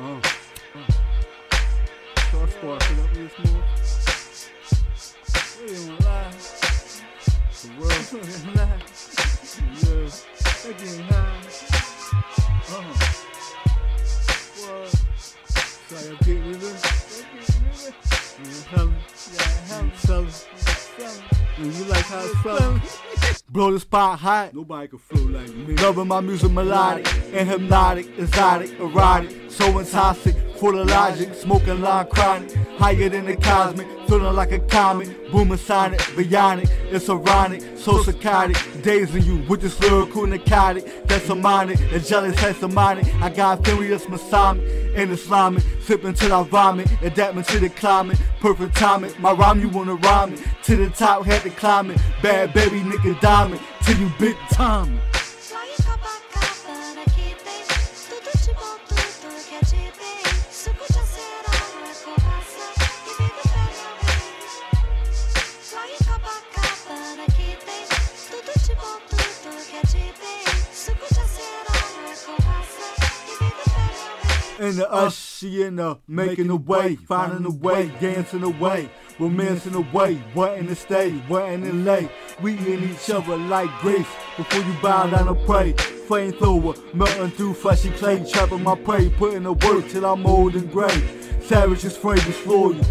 Uh. So I sparked up ain't gonna lie. The world ain't. Yeah, high. What? So I get with it. Yeah, hella. Yeah. And you like how it's selling? Blow the spot hot. Nobody can flow like me. Loving my music melodic and hypnotic, exotic, erotic, so intoxic, full of logic, smoking line chronic, higher than the cosmic, feeling like a comet, booming sonic, bionic, it's ironic, so psychotic, dazing you with this lyrical narcotic, that's demonic, the jealous has demonic, I got furious masonic, and Islamic, sipping till I vomit, adapting to the climate, perfect timing, my rhyme you wanna rhyme it, to the top had to climb it, bad baby nigga diamond, till you big time. And the us, she in the making a way, finding a way, dancing away, romancing away, wanting to stay, wanting to lay. We in each other like grace before you bow down and pray. Flamethrower, melting through fleshy clay, trapping my prey, putting the work till I'm old and gray. Savage is to destroy you.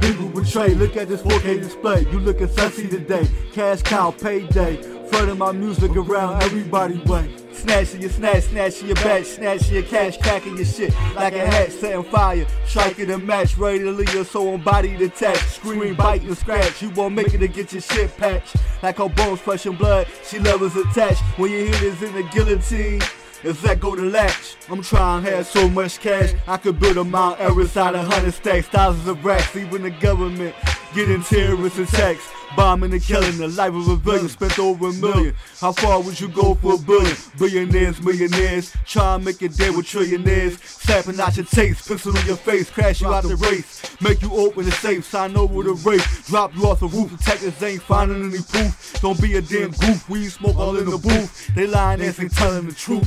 People betray, look at this 4K display. You looking sexy today. Cash cow, payday. Flooding my music around everybody way. Snatching your snatch, snatching your batch, snatching your cash, cracking your shit like a hat, setting fire, striking a match, ready to leave your soul and body detached. Scream, bite, and scratch. You won't make it to get your shit patched. Like her bones, flesh and blood, she levels attached. When you hear this in the guillotine, it's that go to latch. I'm trying to have so much cash, I could build a Mount Everest out of hundred stacks, thousands of racks. Even the government getting terrorist attacks, bombing and killing. The life of a villain spent over a million. How far would you go for a billion? Billionaires, millionaires, try and make it there with trillionaires. Slapping out your taste, pistol in your face, crash you out the race. Make you open the safe, sign over the race. Drop you off the roof, detectives ain't finding any proof. Don't be a damn goof, we smoke all in the booth. They lying ass ain't telling the truth.